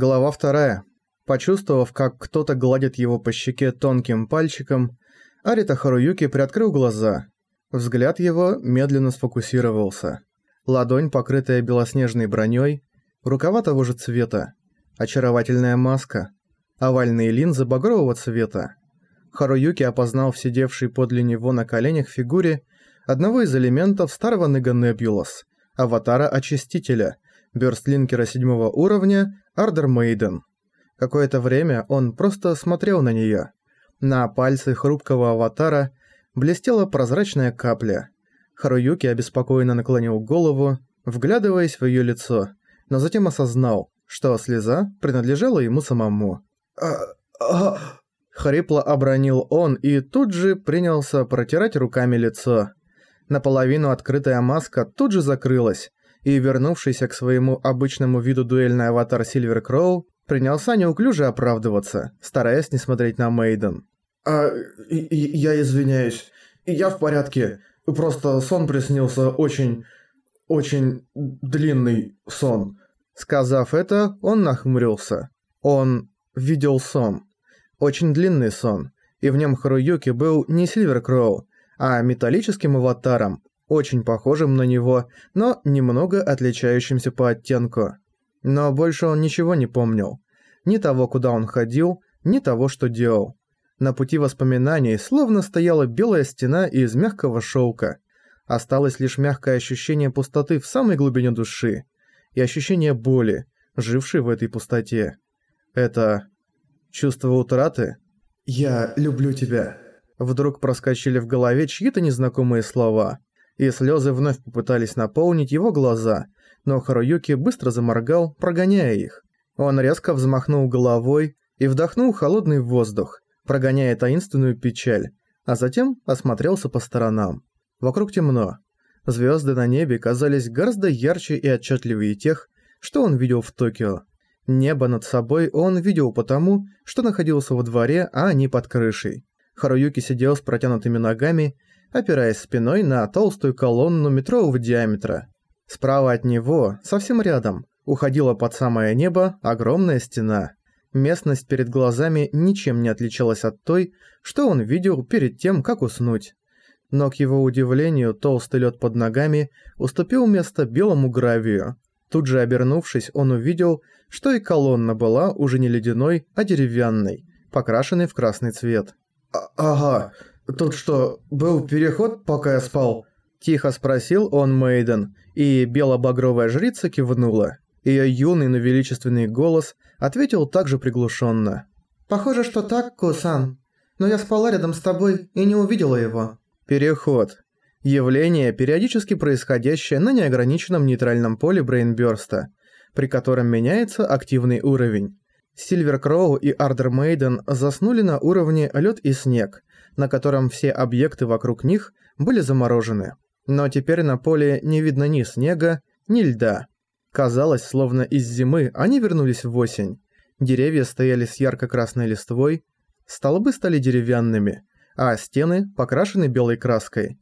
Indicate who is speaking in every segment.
Speaker 1: Глава вторая. Почувствовав, как кто-то гладит его по щеке тонким пальчиком, Арита Харуюки приоткрыл глаза. Взгляд его медленно сфокусировался. Ладонь, покрытая белоснежной броней, рукава того же цвета, очаровательная маска, овальные линзы багрового цвета. Харуюки опознал в сидевшей подле него на коленях фигуре одного из элементов старого Нега Небулас, аватара Очистителя – бёрстлинкера седьмого уровня Ардер Мейден. Какое-то время он просто смотрел на неё. На пальце хрупкого аватара блестела прозрачная капля. Харуюки обеспокоенно наклонил голову, вглядываясь в её лицо, но затем осознал, что слеза принадлежала ему самому.
Speaker 2: «А... а...»
Speaker 1: Хрипло обронил он и тут же принялся протирать руками лицо. Наполовину открытая маска тут же закрылась, и вернувшийся к своему обычному виду дуэльный аватар Сильвер Кроу принялся неуклюже оправдываться, стараясь не смотреть на Мейден.
Speaker 2: «А, я извиняюсь. Я в порядке. Просто сон приснился очень... очень длинный сон».
Speaker 1: Сказав это, он нахмурился. Он видел сон. Очень длинный сон. И в нем Харуюки был не Сильвер Кроу, а металлическим аватаром, очень похожим на него, но немного отличающимся по оттенку. Но больше он ничего не помнил. Ни того, куда он ходил, ни того, что делал. На пути воспоминаний словно стояла белая стена из мягкого шелка. Осталось лишь мягкое ощущение пустоты в самой глубине души и ощущение боли, жившей в этой пустоте. Это чувство утраты?
Speaker 2: «Я люблю тебя».
Speaker 1: Вдруг проскочили в голове чьи-то незнакомые слова и слезы вновь попытались наполнить его глаза, но Харуюки быстро заморгал, прогоняя их. Он резко взмахнул головой и вдохнул холодный воздух, прогоняя таинственную печаль, а затем осмотрелся по сторонам. Вокруг темно. Звезды на небе казались гораздо ярче и отчетливее тех, что он видел в Токио. Небо над собой он видел потому, что находился во дворе, а не под крышей. Харуюки сидел с протянутыми ногами опираясь спиной на толстую колонну метрового диаметра. Справа от него, совсем рядом, уходила под самое небо огромная стена. Местность перед глазами ничем не отличалась от той, что он видел перед тем, как уснуть. Но, к его удивлению, толстый лед под ногами уступил место белому гравию. Тут же обернувшись, он увидел, что и колонна была уже не ледяной, а деревянной, покрашенной в красный цвет.
Speaker 2: А «Ага, «Тут что, был переход, пока я спал?»
Speaker 1: Тихо спросил он Мейден, и бело-багровая жрица кивнула. Её юный, но величественный голос ответил также приглушенно.
Speaker 3: «Похоже, что так, Кусан. Но я спала рядом с тобой и не увидела его».
Speaker 1: Переход. Явление, периодически происходящее на неограниченном нейтральном поле Брейнбёрста, при котором меняется активный уровень. Сильвер Кроу и Ардер Мейден заснули на уровне лед и снег, на котором все объекты вокруг них были заморожены. Но теперь на поле не видно ни снега, ни льда. Казалось, словно из зимы они вернулись в осень. Деревья стояли с ярко-красной листвой, столбы стали деревянными, а стены покрашены белой краской.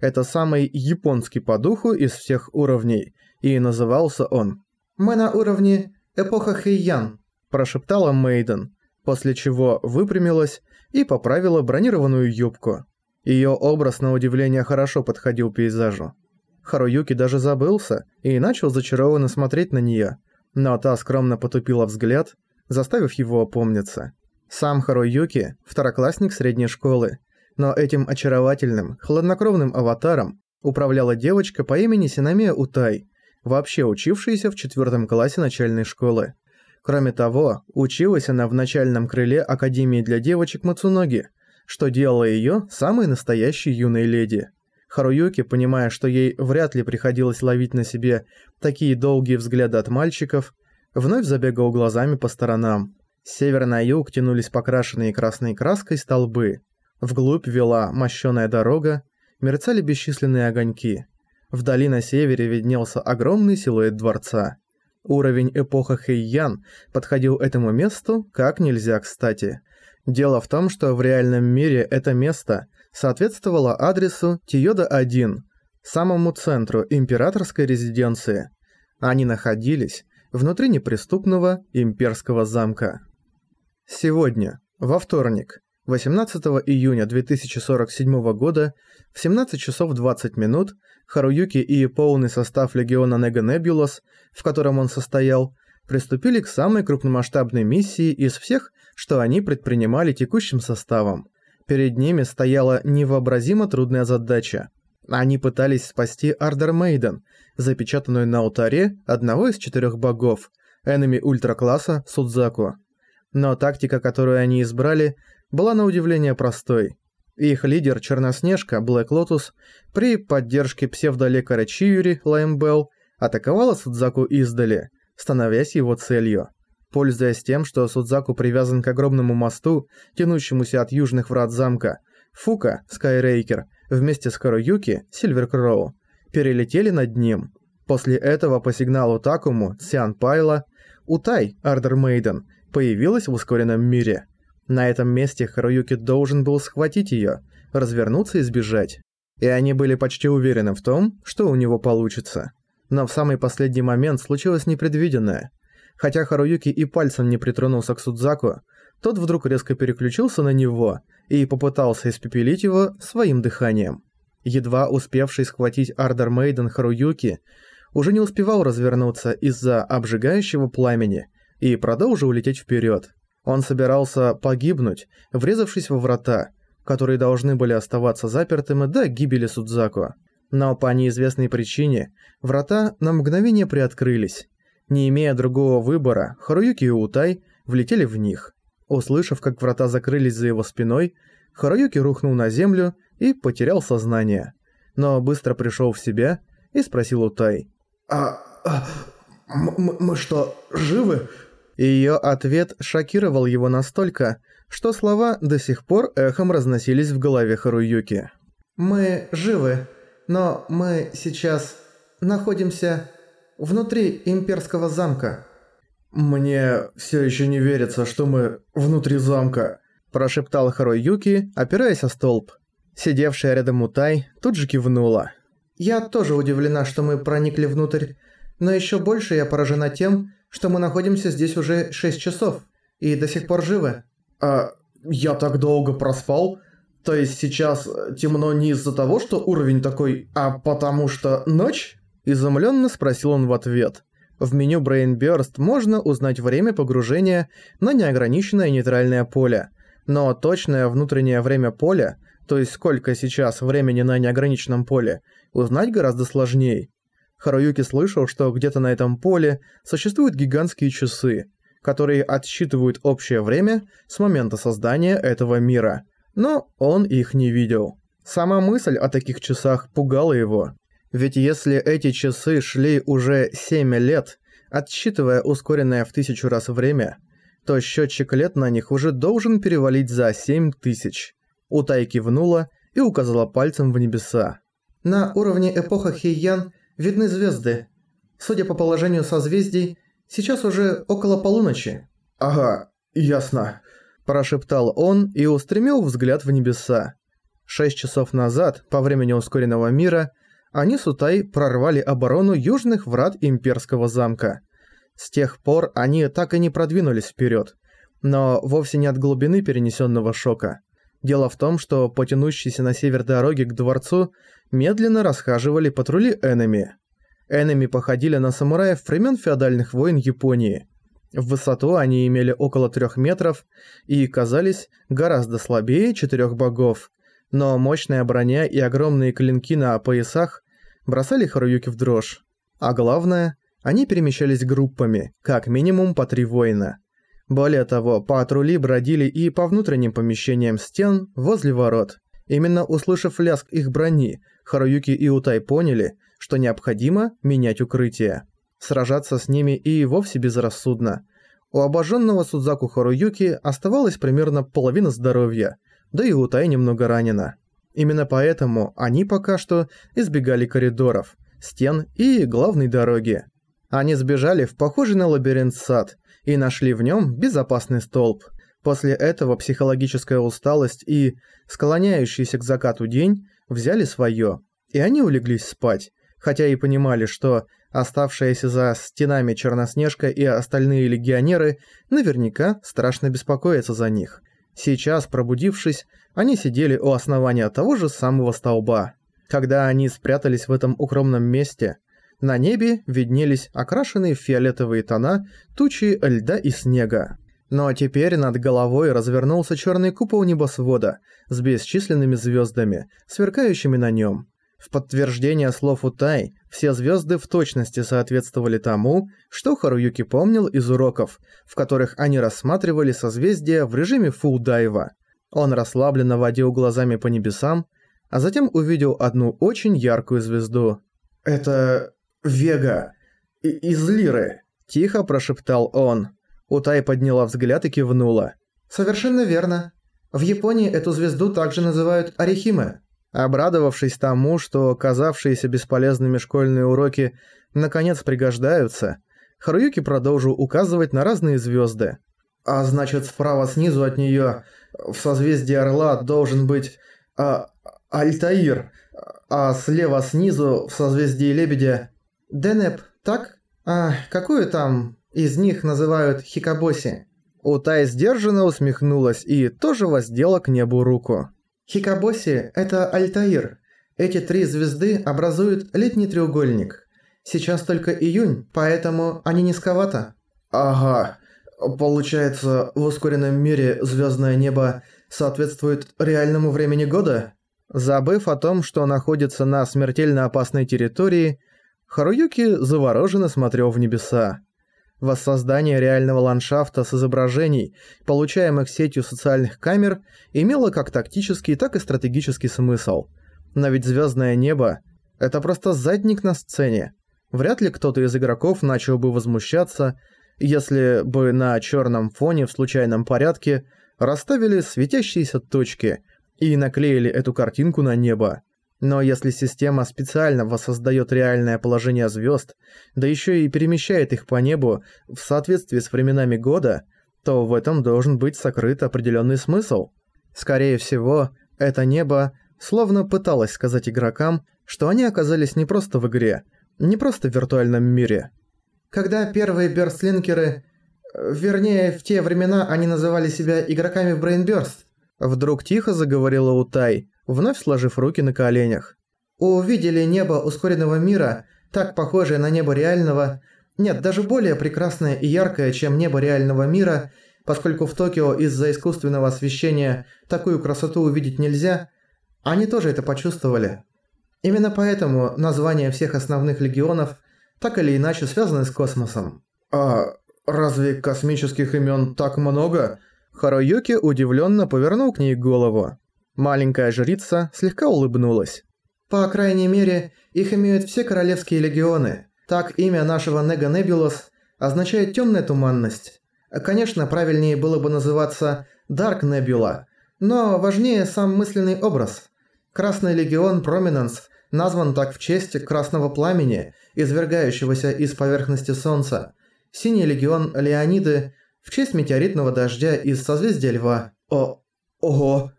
Speaker 1: Это самый японский по духу из всех уровней, и назывался он
Speaker 3: «Мы на уровне эпоха Хэйян»,
Speaker 1: прошептала Мейден, после чего выпрямилась и поправила бронированную юбку. Её образ на удивление хорошо подходил пейзажу. Харуюки даже забылся и начал зачарованно смотреть на неё, но та скромно потупила взгляд, заставив его опомниться. Сам Харуюки – второклассник средней школы, но этим очаровательным, хладнокровным аватаром управляла девочка по имени Синамия Утай, вообще учившаяся в четвертом классе начальной школы. Кроме того, училась она в начальном крыле Академии для девочек Мацуноги, что делало её самой настоящей юной леди. Харуюки, понимая, что ей вряд ли приходилось ловить на себе такие долгие взгляды от мальчиков, вновь забегал глазами по сторонам. С севера на юг тянулись покрашенные красной краской столбы. Вглубь вела мощёная дорога, мерцали бесчисленные огоньки. Вдали на севере виднелся огромный силуэт дворца. Уровень эпоха Хэйян подходил этому месту как нельзя кстати. Дело в том, что в реальном мире это место соответствовало адресу Тиода-1, самому центру императорской резиденции. Они находились внутри неприступного имперского замка. Сегодня, во вторник, 18 июня 2047 года, в 17 часов 20 минут, Харуюки и полный состав легиона Нега Небулас, в котором он состоял, приступили к самой крупномасштабной миссии из всех, что они предпринимали текущим составом. Перед ними стояла невообразимо трудная задача. Они пытались спасти Ардер Мейден, запечатанную на алтаре одного из четырех богов, энеми ультракласса Судзаку. Но тактика, которую они избрали, была на удивление простой. Их лидер Черноснежка, Блэк Лотус, при поддержке псевдолекаря Чиюри, Лаймбелл, атаковала Судзаку издали, становясь его целью. Пользуясь тем, что Судзаку привязан к огромному мосту, тянущемуся от южных врат замка, Фука, Скайрейкер, вместе с Харуюки, Сильверкроу, перелетели над ним. После этого по сигналу Такуму, Сиан Пайла, Утай, Ардер Мейден, появилась в ускоренном мире – на этом месте Харуюки должен был схватить её, развернуться и сбежать. И они были почти уверены в том, что у него получится. Но в самый последний момент случилось непредвиденное. Хотя Харуюки и пальцем не притронулся к Судзаку, тот вдруг резко переключился на него и попытался испепелить его своим дыханием. Едва успевший схватить Ардер Мейден Харуюки, уже не успевал развернуться из-за обжигающего пламени и продолжил лететь вперед. Он собирался погибнуть, врезавшись во врата, которые должны были оставаться запертыми до гибели Судзаку. Но по неизвестной причине врата на мгновение приоткрылись. Не имея другого выбора, Харуюки и Утай влетели в них. Услышав, как врата закрылись за его спиной, Харуюки рухнул на землю и потерял сознание. Но быстро пришел в себя и спросил Утай.
Speaker 2: «А... а мы что, живы?
Speaker 1: Ее ответ шокировал его настолько, что слова до сих пор эхом разносились в голове Харуюки.
Speaker 3: «Мы живы, но мы сейчас находимся внутри имперского замка».
Speaker 2: «Мне все еще не верится, что мы внутри замка», –
Speaker 1: прошептал Харуюки, опираясь о столб. Сидевшая рядом Утай тут же кивнула.
Speaker 3: «Я тоже удивлена, что мы проникли внутрь, но еще больше я поражена тем, что мы находимся здесь уже 6 часов и до сих пор живы.
Speaker 2: А я так долго проспал? То есть сейчас темно не из-за того, что уровень такой, а потому что ночь?
Speaker 1: Изумленно спросил он в ответ. В меню Brain Burst можно узнать время погружения на неограниченное нейтральное поле, но точное внутреннее время поля, то есть сколько сейчас времени на неограниченном поле, узнать гораздо сложнее. Харуюки слышал, что где-то на этом поле существуют гигантские часы, которые отсчитывают общее время с момента создания этого мира, но он их не видел. Сама мысль о таких часах пугала его. Ведь если эти часы шли уже 7 лет, отсчитывая ускоренное в тысячу раз время, то счетчик лет на них уже должен перевалить за 7 тысяч. Утай кивнула и указала пальцем в небеса.
Speaker 3: На уровне эпоха Хейян видны звезды. Судя по положению созвездий, сейчас уже около полуночи».
Speaker 2: «Ага, ясно», –
Speaker 1: прошептал он и устремил взгляд в небеса. Шесть часов назад, по времени ускоренного мира, они с Утай прорвали оборону южных врат имперского замка. С тех пор они так и не продвинулись вперед, но вовсе не от глубины перенесенного шока. Дело в том, что потянущиеся на север дороги к дворцу медленно расхаживали патрули Энеми. Энеми походили на самураев времен феодальных войн Японии. В высоту они имели около трех метров и казались гораздо слабее четырех богов, но мощная броня и огромные клинки на поясах бросали Харуюки в дрожь. А главное, они перемещались группами, как минимум по три воина. Более того, патрули бродили и по внутренним помещениям стен возле ворот. Именно услышав лязг их брони, Харуюки и Утай поняли, что необходимо менять укрытие. Сражаться с ними и вовсе безрассудно. У обожженного Судзаку Харуюки оставалось примерно половина здоровья, да и Утай немного ранена. Именно поэтому они пока что избегали коридоров, стен и главной дороги. Они сбежали в похожий на лабиринт сад и нашли в нем безопасный столб. После этого психологическая усталость и склоняющийся к закату день взяли свое, и они улеглись спать, хотя и понимали, что Оставшиеся за стенами Черноснежка и остальные легионеры наверняка страшно беспокоятся за них. Сейчас, пробудившись, они сидели у основания того же самого столба. Когда они спрятались в этом укромном месте, на небе виднелись окрашенные в фиолетовые тона тучи льда и снега. Но теперь над головой развернулся черный купол небосвода с бесчисленными звездами, сверкающими на нем. В подтверждение слов Утай, все звезды в точности соответствовали тому, что Харуюки помнил из уроков, в которых они рассматривали созвездия в режиме фулл-дайва. Он расслабленно водил глазами по небесам, а затем увидел одну очень яркую звезду.
Speaker 2: «Это... Вега. И из Лиры», –
Speaker 1: тихо прошептал он. Утай подняла взгляд и кивнула.
Speaker 3: «Совершенно верно. В Японии эту звезду также называют Орехиме».
Speaker 1: Обрадовавшись тому, что казавшиеся бесполезными школьные уроки наконец пригождаются, Харуюки продолжил указывать на разные звезды.
Speaker 2: «А значит, справа снизу от нее в созвездии Орла должен быть а, Альтаир, а слева снизу в созвездии Лебедя
Speaker 3: Денеп, так? А какую там из них называют Хикабоси?»
Speaker 1: Утай сдержанно усмехнулась и тоже воздела к небу руку.
Speaker 3: Хикабоси – это Альтаир. Эти три звезды образуют летний треугольник. Сейчас только июнь, поэтому они низковато.
Speaker 2: Ага. Получается, в ускоренном мире звездное небо соответствует реальному времени года?
Speaker 1: Забыв о том, что находится на смертельно опасной территории, Харуюки завороженно смотрел в небеса. Воссоздание реального ландшафта с изображений, получаемых сетью социальных камер, имело как тактический, так и стратегический смысл. Но ведь звездное небо – это просто задник на сцене. Вряд ли кто-то из игроков начал бы возмущаться, если бы на черном фоне в случайном порядке расставили светящиеся точки и наклеили эту картинку на небо. Но если система специально воссоздает реальное положение звезд, да еще и перемещает их по небу в соответствии с временами года, то в этом должен быть сокрыт определенный смысл. Скорее всего, это небо словно пыталось сказать игрокам, что они оказались не просто в игре, не просто в виртуальном мире.
Speaker 3: Когда первые бёрстлинкеры, вернее, в те времена они называли себя игроками в Brainburst,
Speaker 1: вдруг тихо заговорила Утай – вновь сложив руки на коленях.
Speaker 3: «Увидели небо ускоренного мира, так похожее на небо реального, нет, даже более прекрасное и яркое, чем небо реального мира, поскольку в Токио из-за искусственного освещения такую красоту увидеть нельзя, они тоже это почувствовали. Именно поэтому названия всех основных легионов так или иначе связаны с космосом».
Speaker 2: «А разве космических имен так много?»
Speaker 1: Харуюки удивленно повернул к ней голову. Маленькая жрица слегка улыбнулась.
Speaker 3: «По крайней мере, их имеют все королевские легионы. Так имя нашего Нега Небулос означает «темная туманность». Конечно, правильнее было бы называться Dark Nebula, но важнее сам мысленный образ. Красный легион Проминенс назван так в честь красного пламени, извергающегося из поверхности Солнца. Синий легион Леониды в честь метеоритного дождя из созвездия Льва.
Speaker 2: О, ого,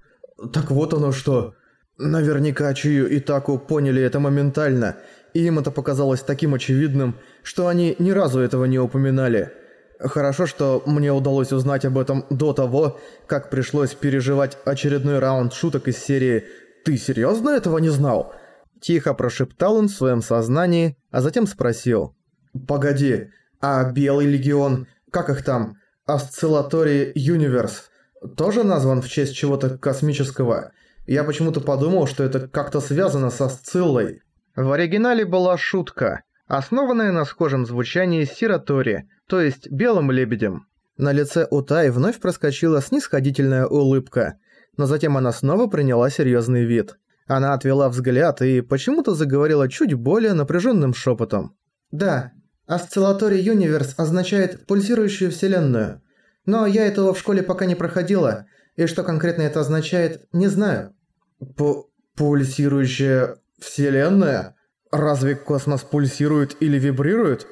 Speaker 2: так вот оно что. Наверняка Чию и Таку поняли это моментально, и им это показалось таким очевидным, что они ни разу этого не упоминали. Хорошо, что мне удалось узнать об этом до того, как пришлось переживать очередной раунд шуток из серии «Ты серьезно этого не знал?» Тихо прошептал он в своем сознании, а затем спросил. «Погоди, а Белый Легион, как их там? Осциллаторий Юниверс?» Тоже назван в честь чего-то космического. Я почему-то подумал, что это как-то связано со Сциллой.
Speaker 1: В оригинале была шутка, основанная на схожем звучании Сиратори, то есть Белым Лебедем. На лице Утай вновь проскочила снисходительная улыбка, но затем она снова приняла серьезный вид. Она отвела взгляд и почему-то заговорила чуть более напряженным шепотом.
Speaker 3: «Да, Осциллаторий Юниверс означает «пульсирующую вселенную». Но я этого в школе пока не проходила, и что конкретно это означает, не знаю.
Speaker 2: П пульсирующая вселенная? Разве космос пульсирует или вибрирует?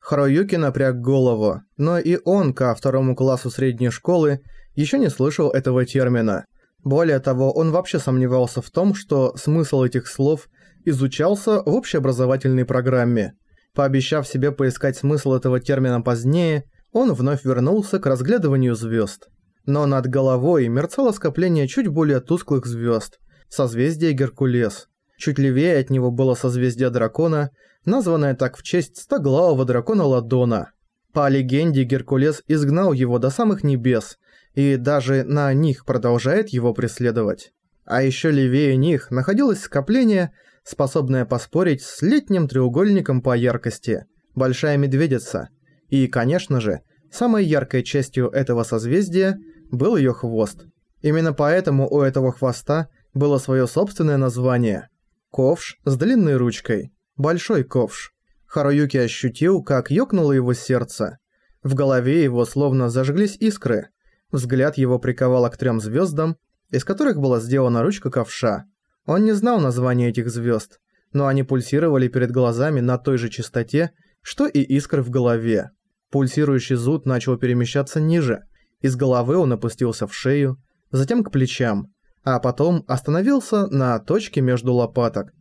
Speaker 1: Харуюки напряг голову, но и он ко второму классу средней школы еще не слышал этого термина. Более того, он вообще сомневался в том, что смысл этих слов изучался в общеобразовательной программе. Пообещав себе поискать смысл этого термина позднее, он вновь вернулся к разглядыванию звезд. Но над головой мерцало скопление чуть более тусклых звезд, созвездие Геркулес. Чуть левее от него было созвездие дракона, названное так в честь стоглавого дракона Ладона. По легенде, Геркулес изгнал его до самых небес, и даже на них продолжает его преследовать. А еще левее них находилось скопление, способное поспорить с летним треугольником по яркости – Большая Медведица. И, конечно же, самой яркой частью этого созвездия был ее хвост. Именно поэтому у этого хвоста было свое собственное название – ковш с длинной ручкой, большой ковш. Харуюки ощутил, как ёкнуло его сердце. В голове его словно зажглись искры. Взгляд его приковало к трем звездам, из которых была сделана ручка ковша. Он не знал названия этих звезд, но они пульсировали перед глазами на той же частоте, что и искры в голове. Пульсирующий зуд начал перемещаться ниже. Из головы он опустился в шею, затем к плечам, а потом остановился на точке между лопаток.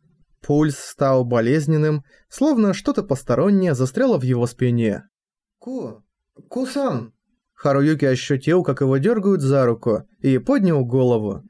Speaker 1: Пульс стал болезненным, словно что-то постороннее застряло в его спине.
Speaker 3: Ку... Кусан...
Speaker 1: Харуюки ощутил, как его дергают за руку, и поднял голову.